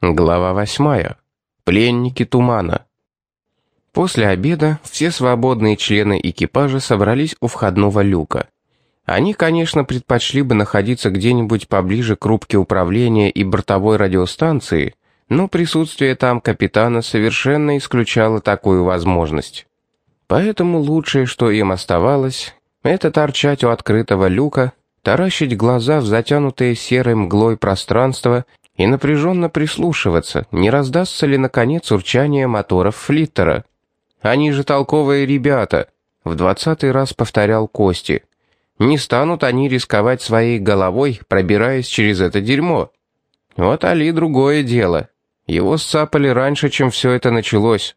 Глава восьмая. Пленники тумана. После обеда все свободные члены экипажа собрались у входного люка. Они, конечно, предпочли бы находиться где-нибудь поближе к рубке управления и бортовой радиостанции, но присутствие там капитана совершенно исключало такую возможность. Поэтому лучшее, что им оставалось, это торчать у открытого люка, таращить глаза в затянутое серой мглой пространство и напряженно прислушиваться, не раздастся ли наконец урчание моторов флиттера. «Они же толковые ребята», — в двадцатый раз повторял Кости. «Не станут они рисковать своей головой, пробираясь через это дерьмо. Вот Али другое дело. Его сцапали раньше, чем все это началось.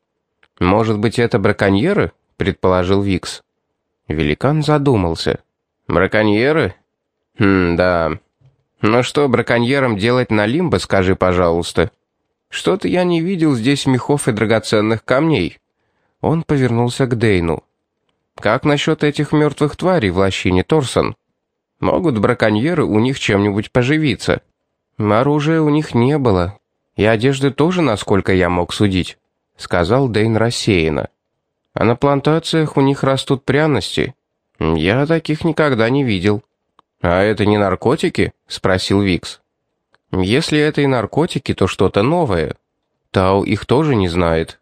Может быть, это браконьеры?» — предположил Викс. Великан задумался. «Браконьеры? Хм, да. «Ну что браконьерам делать на Лимбо, скажи, пожалуйста? Что-то я не видел здесь мехов и драгоценных камней». Он повернулся к Дейну. «Как насчет этих мертвых тварей в лощине Торсон? Могут браконьеры у них чем-нибудь поживиться?» «Оружия у них не было. И одежды тоже, насколько я мог судить», — сказал Дейн рассеянно. «А на плантациях у них растут пряности. Я таких никогда не видел». «А это не наркотики?» — спросил Викс. «Если это и наркотики, то что-то новое. Тау их тоже не знает».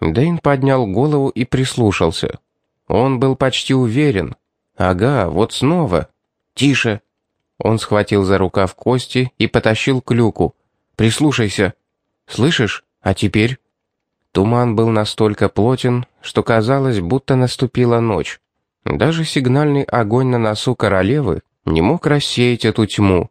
Дэйн поднял голову и прислушался. Он был почти уверен. «Ага, вот снова. Тише!» Он схватил за рукав Кости и потащил к люку. «Прислушайся. Слышишь? А теперь?» Туман был настолько плотен, что казалось, будто наступила ночь. Даже сигнальный огонь на носу королевы не мог рассеять эту тьму.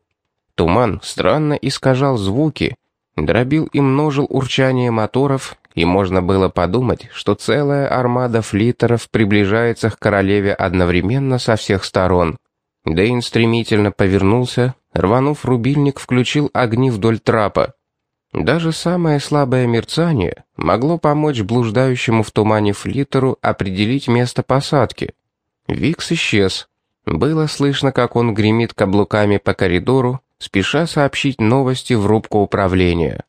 Туман странно искажал звуки, дробил и множил урчание моторов, и можно было подумать, что целая армада флиттеров приближается к королеве одновременно со всех сторон. Дейн стремительно повернулся, рванув рубильник, включил огни вдоль трапа. Даже самое слабое мерцание могло помочь блуждающему в тумане флиттеру определить место посадки. Викс исчез. Было слышно, как он гремит каблуками по коридору, спеша сообщить новости в рубку управления.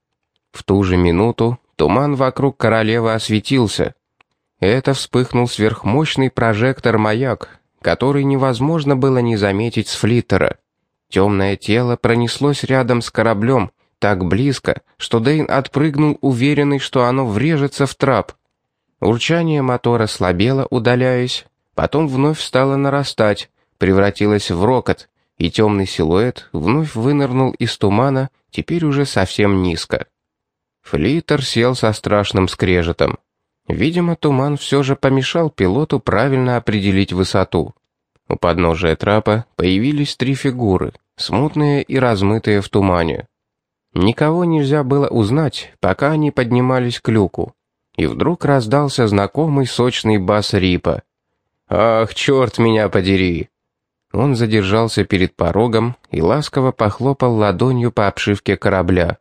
В ту же минуту туман вокруг королевы осветился. Это вспыхнул сверхмощный прожектор-маяк, который невозможно было не заметить с флиттера. Темное тело пронеслось рядом с кораблем, так близко, что Дейн отпрыгнул, уверенный, что оно врежется в трап. Урчание мотора слабело, удаляясь, потом вновь стало нарастать, превратилась в рокот, и темный силуэт вновь вынырнул из тумана, теперь уже совсем низко. Флитер сел со страшным скрежетом. Видимо, туман все же помешал пилоту правильно определить высоту. У подножия трапа появились три фигуры, смутные и размытые в тумане. Никого нельзя было узнать, пока они поднимались к люку. И вдруг раздался знакомый сочный бас Рипа. «Ах, черт меня подери!» Он задержался перед порогом и ласково похлопал ладонью по обшивке корабля.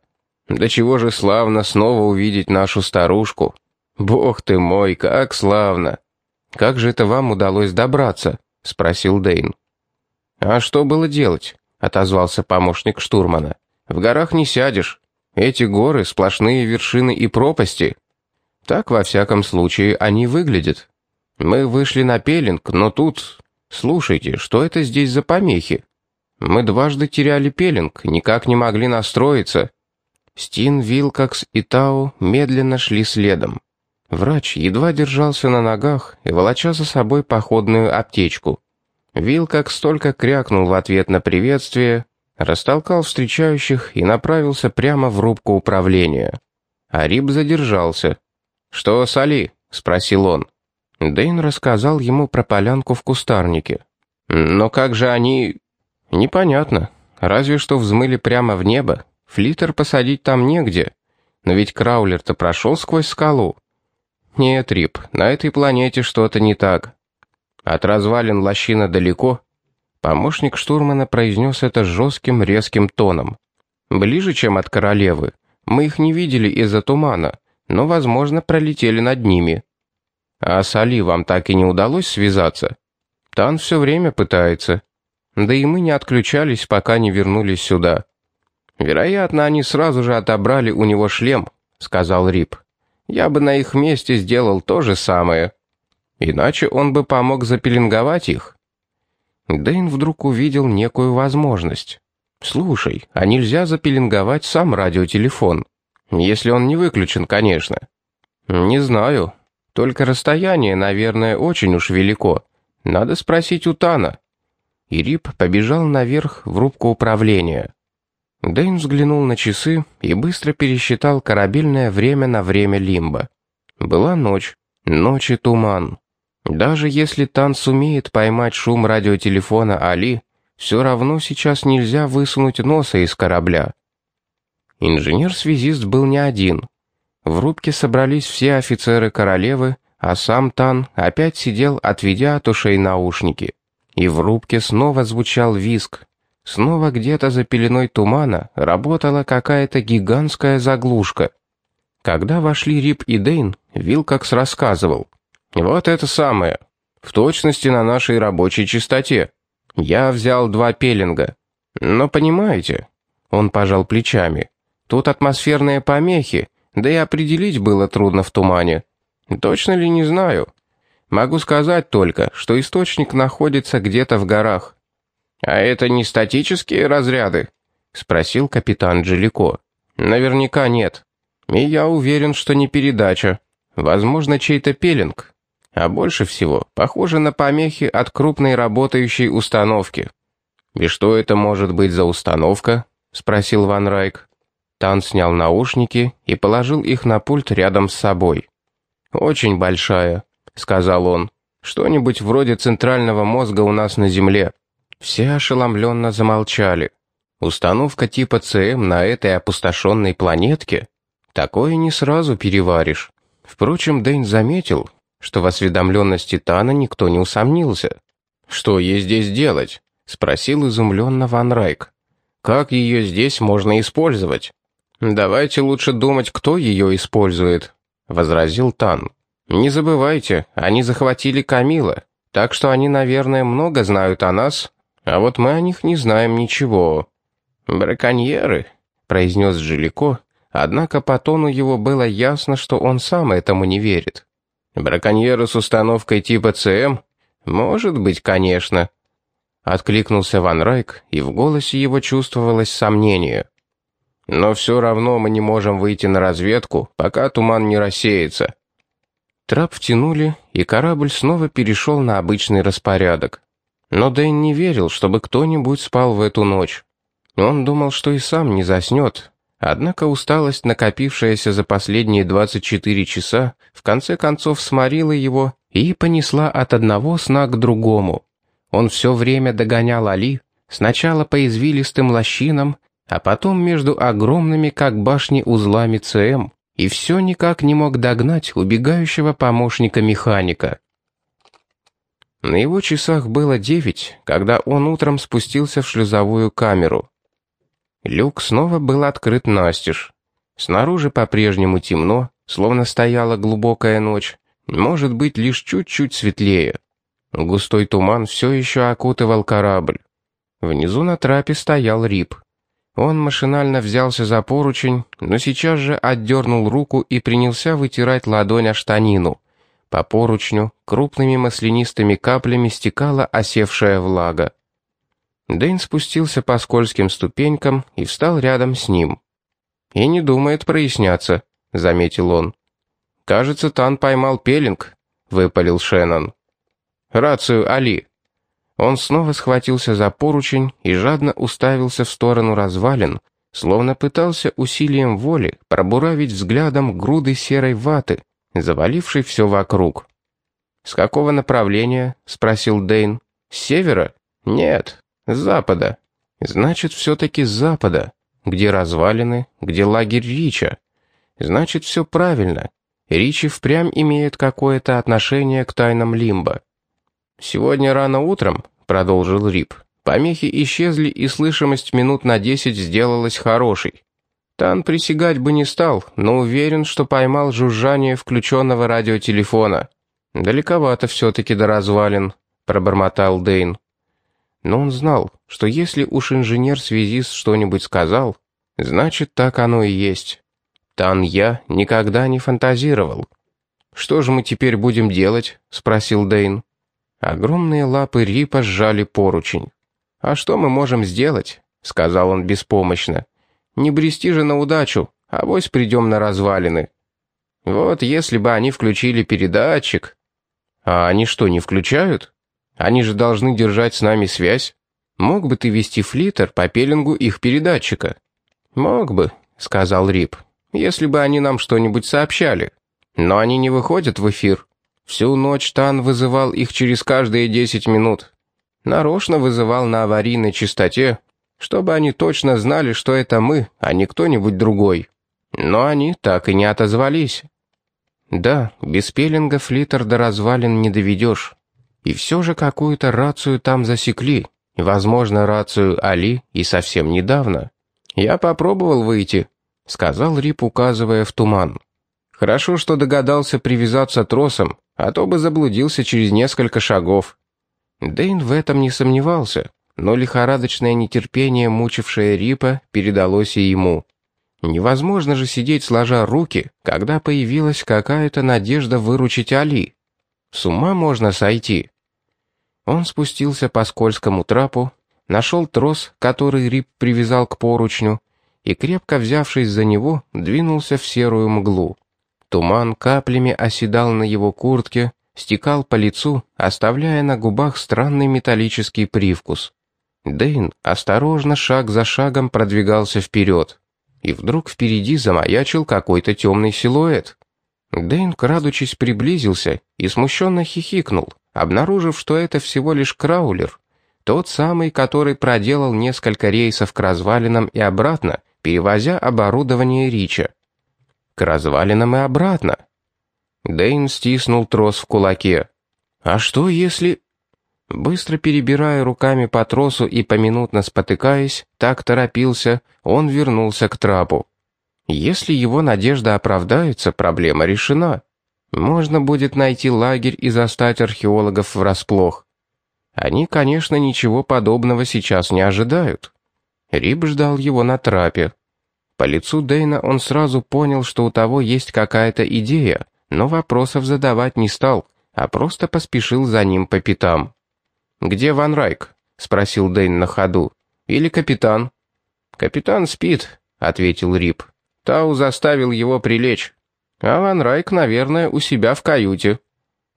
«Да чего же славно снова увидеть нашу старушку! Бог ты мой, как славно!» «Как же это вам удалось добраться?» — спросил Дейн. «А что было делать?» — отозвался помощник штурмана. «В горах не сядешь. Эти горы — сплошные вершины и пропасти. Так, во всяком случае, они выглядят. Мы вышли на пелинг, но тут «Слушайте, что это здесь за помехи? Мы дважды теряли пеленг, никак не могли настроиться». Стин, Вилкокс и Тау медленно шли следом. Врач едва держался на ногах и волоча за собой походную аптечку. Вилкокс только крякнул в ответ на приветствие, растолкал встречающих и направился прямо в рубку управления. Ариб задержался. «Что, Сали?» — спросил он. Дэйн рассказал ему про полянку в кустарнике. «Но как же они...» «Непонятно. Разве что взмыли прямо в небо. Флиттер посадить там негде. Но ведь Краулер-то прошел сквозь скалу». «Нет, Рип, на этой планете что-то не так. От развалин лощина далеко». Помощник штурмана произнес это жестким, резким тоном. «Ближе, чем от королевы. Мы их не видели из-за тумана, но, возможно, пролетели над ними». А с Али вам так и не удалось связаться? Тан все время пытается. Да и мы не отключались, пока не вернулись сюда. «Вероятно, они сразу же отобрали у него шлем», — сказал Рип. «Я бы на их месте сделал то же самое. Иначе он бы помог запеленговать их». Дэйн вдруг увидел некую возможность. «Слушай, а нельзя запеленговать сам радиотелефон? Если он не выключен, конечно». «Не знаю. Только расстояние, наверное, очень уж велико. Надо спросить у Тана». И Рип побежал наверх в рубку управления. Дэйн взглянул на часы и быстро пересчитал корабельное время на время Лимба. Была ночь, ночь и туман. Даже если Тан сумеет поймать шум радиотелефона Али, все равно сейчас нельзя высунуть носа из корабля. Инженер-связист был не один. В рубке собрались все офицеры королевы, а сам Тан опять сидел, отведя от ушей наушники. И в рубке снова звучал виск. Снова где-то за пеленой тумана работала какая-то гигантская заглушка. Когда вошли Рип и Дейн, Вилкокс рассказывал. «Вот это самое. В точности на нашей рабочей частоте. Я взял два пеленга. Но понимаете...» Он пожал плечами. «Тут атмосферные помехи, да и определить было трудно в тумане. Точно ли не знаю. Могу сказать только, что источник находится где-то в горах. А это не статические разряды? спросил капитан Джелико. Наверняка нет. И я уверен, что не передача. Возможно, чей-то пеленг. А больше всего похоже на помехи от крупной работающей установки. «И что это может быть за установка?» — спросил Ван Райк. Тан снял наушники и положил их на пульт рядом с собой. «Очень большая», — сказал он. «Что-нибудь вроде центрального мозга у нас на Земле». Все ошеломленно замолчали. Установка типа ЦМ на этой опустошенной планетке? Такое не сразу переваришь. Впрочем, Дэйн заметил, что в осведомленности Тана никто не усомнился. «Что ей здесь делать?» — спросил изумленно Ван Райк. «Как ее здесь можно использовать?» «Давайте лучше думать, кто ее использует», — возразил Тан. «Не забывайте, они захватили Камила, так что они, наверное, много знают о нас, а вот мы о них не знаем ничего». «Браконьеры», — произнес Жилико, однако по тону его было ясно, что он сам этому не верит. «Браконьеры с установкой типа ЦМ? Может быть, конечно». Откликнулся Ван Райк, и в голосе его чувствовалось сомнение. Но все равно мы не можем выйти на разведку, пока туман не рассеется. Трап втянули, и корабль снова перешел на обычный распорядок. Но Дэн не верил, чтобы кто-нибудь спал в эту ночь. Он думал, что и сам не заснет. Однако усталость, накопившаяся за последние 24 часа, в конце концов сморила его и понесла от одного сна к другому. Он все время догонял Али, сначала по извилистым лощинам, а потом между огромными, как башни, узлами ЦМ, и все никак не мог догнать убегающего помощника механика. На его часах было девять, когда он утром спустился в шлюзовую камеру. Люк снова был открыт настежь. Снаружи по-прежнему темно, словно стояла глубокая ночь, может быть, лишь чуть-чуть светлее. Густой туман все еще окутывал корабль. Внизу на трапе стоял Рип. Он машинально взялся за поручень, но сейчас же отдернул руку и принялся вытирать ладонь о штанину. По поручню крупными маслянистыми каплями стекала осевшая влага. Дэйн спустился по скользким ступенькам и встал рядом с ним. «И не думает проясняться», — заметил он. «Кажется, Тан поймал пелинг», — выпалил Шеннон. «Рацию, Али», он снова схватился за поручень и жадно уставился в сторону развалин, словно пытался усилием воли пробуравить взглядом груды серой ваты, завалившей все вокруг. «С какого направления?» — спросил Дейн. «С севера?» «Нет, с запада». «Значит, все-таки с запада. Где развалины, где лагерь Рича. Значит, все правильно. Ричи впрямь имеет какое-то отношение к тайнам Лимба. «Сегодня рано утром», — продолжил Рип, — «помехи исчезли, и слышимость минут на десять сделалась хорошей. Тан присягать бы не стал, но уверен, что поймал жужжание включенного радиотелефона. Далековато все-таки до развалин», — пробормотал Дейн. Но он знал, что если уж инженер-связист что-нибудь сказал, Значит, так оно и есть. Тан я никогда не фантазировал. «Что же мы теперь будем делать?» — спросил Дейн. Огромные лапы Рипа сжали поручень. «А что мы можем сделать?» — сказал он беспомощно. «Не брести же на удачу, а вось придем на развалины. Вот если бы они включили передатчик...» «А они что, не включают? Они же должны держать с нами связь. Мог бы ты вести флиттер по пеленгу их передатчика?» «Мог бы», — сказал Рип, — «если бы они нам что-нибудь сообщали. Но они не выходят в эфир. Всю ночь Тан вызывал их через каждые десять минут. Нарочно вызывал на аварийной частоте, чтобы они точно знали, что это мы, а не кто-нибудь другой. Но они так и не отозвались. Да, без пеленга флиттер до развалин не доведешь. И все же какую-то рацию там засекли. Возможно, рацию Али и совсем недавно. «Я попробовал выйти», — сказал Рип, указывая в туман. «Хорошо, что догадался привязаться тросом, а то бы заблудился через несколько шагов». Дэйн в этом не сомневался, но лихорадочное нетерпение, мучившее Рипа, передалось и ему. Невозможно же сидеть сложа руки, когда появилась какая-то надежда выручить Али. С ума можно сойти. Он спустился по скользкому трапу, нашел трос, который Рип привязал к поручню, и, крепко взявшись за него, двинулся в серую мглу. Туман каплями оседал на его куртке, стекал по лицу, оставляя на губах странный металлический привкус. Дейн осторожно, шаг за шагом продвигался вперед. И вдруг впереди замаячил какой-то темный силуэт. Дейн, крадучись, приблизился и смущенно хихикнул, обнаружив, что это всего лишь краулер, тот самый, который проделал несколько рейсов к развалинам и обратно, перевозя оборудование Рича. К развалинам и обратно. Дэйн стиснул трос в кулаке. «А что если...» Быстро перебирая руками по тросу и поминутно спотыкаясь, так торопился, он вернулся к трапу. Если его надежда оправдается, проблема решена. Можно будет найти лагерь и застать археологов врасплох. Они, конечно, ничего подобного сейчас не ожидают. Риб ждал его на трапе. По лицу Дейна он сразу понял, что у того есть какая-то идея, но вопросов задавать не стал, а просто поспешил за ним по пятам. «Где Ван Райк?» — спросил Дейн на ходу. «Или капитан?» «Капитан спит», — ответил Рип. «Тау заставил его прилечь. А Ван Райк, наверное, у себя в каюте».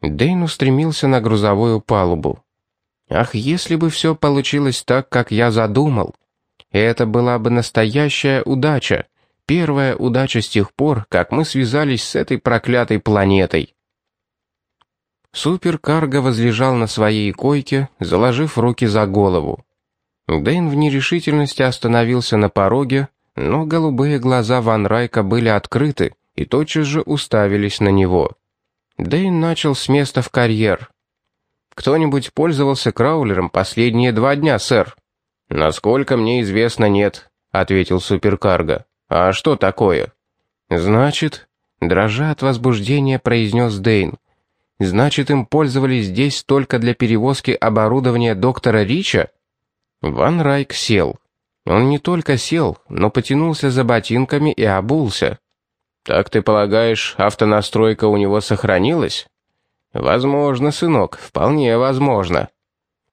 Дейн устремился на грузовую палубу. Ах, если бы все получилось так, как я задумал. Это была бы настоящая удача. Первая удача с тех пор, как мы связались с этой проклятой планетой. Суперкарго возлежал на своей койке, заложив руки за голову. Дэйн в нерешительности остановился на пороге, но голубые глаза Ван Райка были открыты и тотчас же уставились на него. Дэйн начал с места в карьер. Кто-нибудь пользовался краулером последние два дня, сэр?» «Насколько мне известно, нет», — ответил суперкарго. «А что такое?» «Значит...» — дрожа от возбуждения, произнес Дейн. «Значит, им пользовались здесь только для перевозки оборудования доктора Рича?» Ван Райк сел. Он не только сел, но потянулся за ботинками и обулся. «Так ты полагаешь, автонастройка у него сохранилась?» «Возможно, сынок, вполне возможно».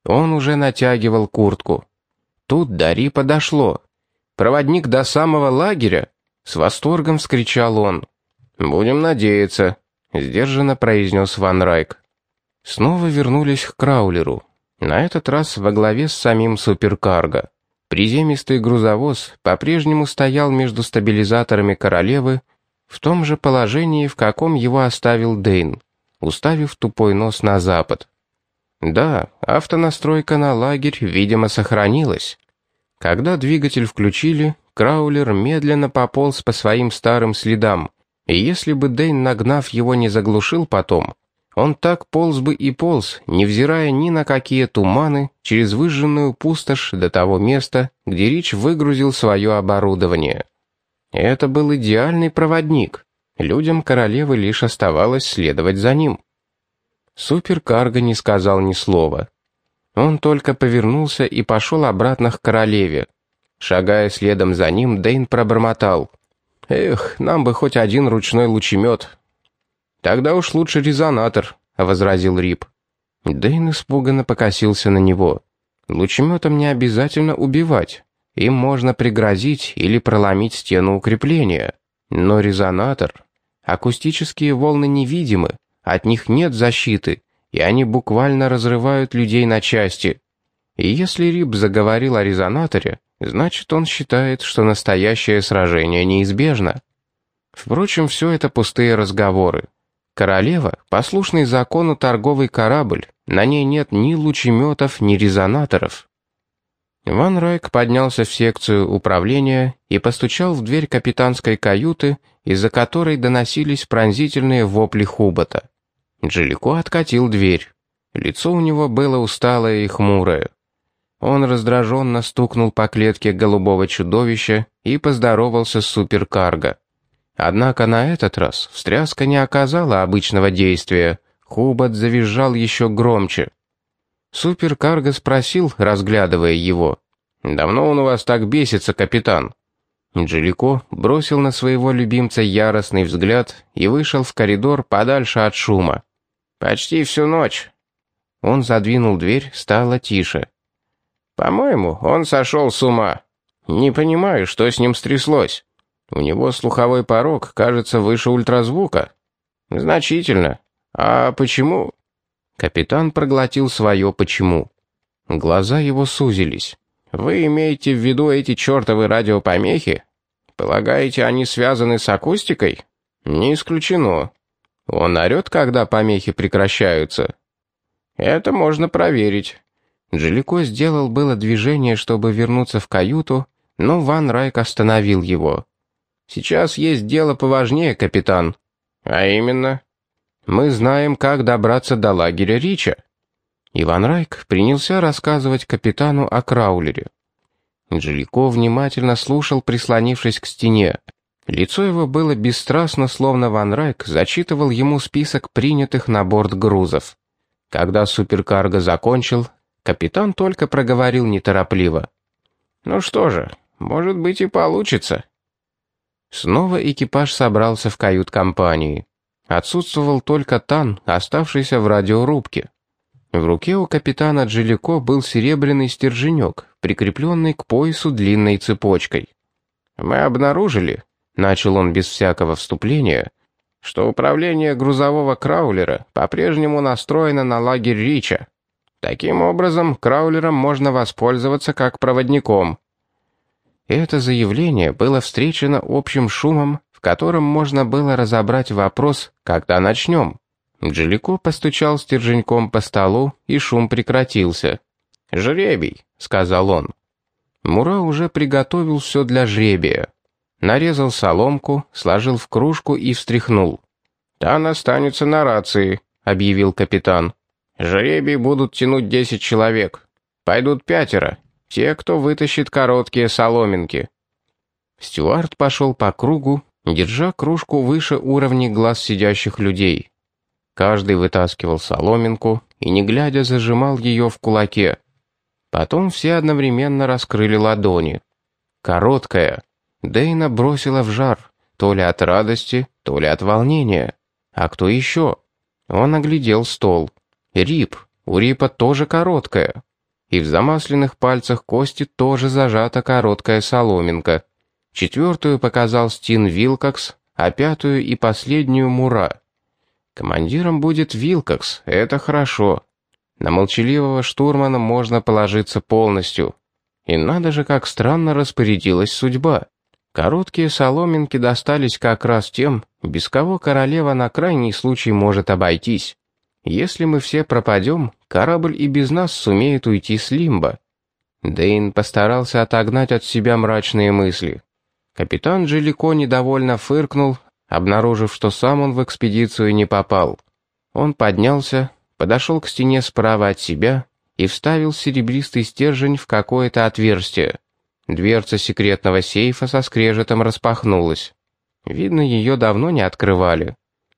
Он уже натягивал куртку. Тут Дари подошло. «Проводник до самого лагеря?» С восторгом вскричал он. «Будем надеяться», — сдержанно произнес Ван Райк. Снова вернулись к Краулеру. На этот раз во главе с самим суперкарго. Приземистый грузовоз по-прежнему стоял между стабилизаторами королевы в том же положении, в каком его оставил Дейн уставив тупой нос на запад. Да, автонастройка на лагерь, видимо, сохранилась. Когда двигатель включили, Краулер медленно пополз по своим старым следам, и если бы Дэйн, нагнав его, не заглушил потом, он так полз бы и полз, невзирая ни на какие туманы, через выжженную пустошь до того места, где Рич выгрузил свое оборудование. Это был идеальный проводник. Людям королевы лишь оставалось следовать за ним. Суперкарго не сказал ни слова. Он только повернулся и пошел обратно к королеве. Шагая следом за ним, Дэйн пробормотал. «Эх, нам бы хоть один ручной лучемет». «Тогда уж лучше резонатор», — возразил Рип. Дэйн испуганно покосился на него. «Лучеметом не обязательно убивать. Им можно пригрозить или проломить стену укрепления. Но резонатор... Акустические волны невидимы, от них нет защиты, и они буквально разрывают людей на части. И если Рип заговорил о резонаторе, значит, он считает, что настоящее сражение неизбежно. Впрочем, все это пустые разговоры. Королева — послушный закону торговый корабль, на ней нет ни лучеметов, ни резонаторов. Ван Райк поднялся в секцию управления и постучал в дверь капитанской каюты, из-за которой доносились пронзительные вопли Хубота. Джилико откатил дверь. Лицо у него было усталое и хмурое. Он раздраженно стукнул по клетке голубого чудовища и поздоровался с суперкарго. Однако на этот раз встряска не оказала обычного действия. Хубот завизжал еще громче. Суперкарго спросил, разглядывая его. «Давно он у вас так бесится, капитан?» Джилико бросил на своего любимца яростный взгляд и вышел в коридор подальше от шума. «Почти всю ночь». Он задвинул дверь, стало тише. «По-моему, он сошел с ума. Не понимаю, что с ним стряслось. У него слуховой порог, кажется, выше ультразвука. Значительно. А почему?» Капитан проглотил свое «почему». Глаза его сузились. «Вы имеете в виду эти чертовы радиопомехи? Полагаете, они связаны с акустикой? Не исключено. Он орет, когда помехи прекращаются. Это можно проверить». Джилико сделал было движение, чтобы вернуться в каюту, но Ван Райк остановил его. «Сейчас есть дело поважнее, капитан. А именно, мы знаем, как добраться до лагеря Рича». Иван Райк принялся рассказывать капитану о Краулере. Джилико внимательно слушал, прислонившись к стене. Лицо его было бесстрастно, словно Ван Райк зачитывал ему список принятых на борт грузов. Когда суперкарго закончил, капитан только проговорил неторопливо. «Ну что же, может быть и получится». Снова экипаж собрался в кают-компании. Отсутствовал только Тан, оставшийся в радиорубке. В руке у капитана Джилико был серебряный стерженек, прикрепленный к поясу длинной цепочкой. «Мы обнаружили», Начал он без всякого вступления, что управление грузового краулера по-прежнему настроено на лагерь Рича. Таким образом, краулером можно воспользоваться как проводником. Это заявление было встречено общим шумом, в котором можно было разобрать вопрос «когда начнем?». Джилико постучал стерженьком по столу, и шум прекратился. «Жребий», — сказал он. Мура уже приготовил все для жребия. Нарезал соломку, сложил в кружку и встряхнул. «Тан останется на рации», — объявил капитан. «Жребий будут тянуть десять человек. Пойдут пятеро. Те, кто вытащит короткие соломинки». Стюарт пошел по кругу, держа кружку выше уровня глаз сидящих людей. Каждый вытаскивал соломинку и, не глядя, зажимал ее в кулаке. Потом все одновременно раскрыли ладони. Короткая, Дейна бросила в жар, то ли от радости, то ли от волнения. А кто еще? Он оглядел стол. Рип. У Рипа тоже короткая. И в замасленных пальцах кости тоже зажата короткая соломинка. Четвертую показал Стин Вилкокс, а пятую и последнюю Мура. Командиром будет Вилкокс, это хорошо. На молчаливого штурмана можно положиться полностью. И надо же, как странно распорядилась судьба. Короткие соломинки достались как раз тем, без кого королева на крайний случай может обойтись. Если мы все пропадем, корабль и без нас сумеет уйти с Лимба. Дейн постарался отогнать от себя мрачные мысли. Капитан Джилико недовольно фыркнул, обнаружив, что сам он в экспедицию не попал. Он поднялся, подошел к стене справа от себя и вставил серебристый стержень в какое-то отверстие. Дверца секретного сейфа со скрежетом распахнулась. Видно, ее давно не открывали.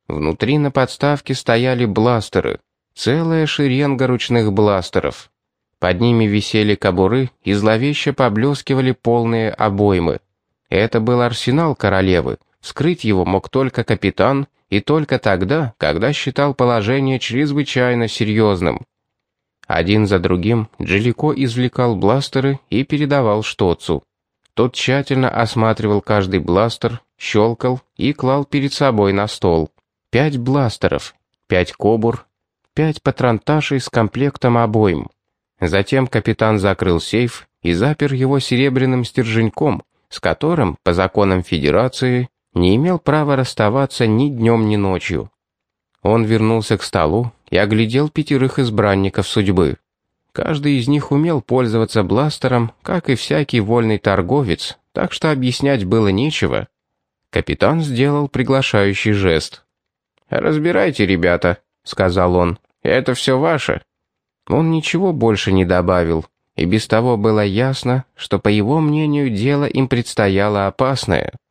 Внутри на подставке стояли бластеры. Целая шеренга ручных бластеров. Под ними висели кобуры и зловеще поблескивали полные обоймы. Это был арсенал королевы. Вскрыть его мог только капитан, и только тогда, когда считал положение чрезвычайно серьезным. Один за другим Джилико извлекал бластеры и передавал Штоцу. Тот тщательно осматривал каждый бластер, щелкал и клал перед собой на стол. Пять бластеров, пять кобур, пять патронташей с комплектом обоим. Затем капитан закрыл сейф и запер его серебряным стерженьком, с которым, по законам Федерации, не имел права расставаться ни днем, ни ночью. Он вернулся к столу и оглядел пятерых избранников судьбы. Каждый из них умел пользоваться бластером, как и всякий вольный торговец, так что объяснять было нечего. Капитан сделал приглашающий жест. «Разбирайте, ребята», — сказал он, — «это все ваше». Он ничего больше не добавил, и без того было ясно, что, по его мнению, дело им предстояло опасное —